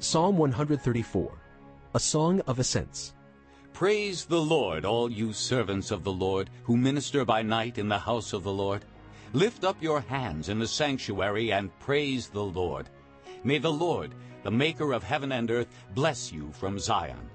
Psalm 134, a song of ascents. Praise the Lord, all you servants of the Lord, who minister by night in the house of the Lord. Lift up your hands in the sanctuary and praise the Lord. May the Lord, the maker of heaven and earth, bless you from Zion.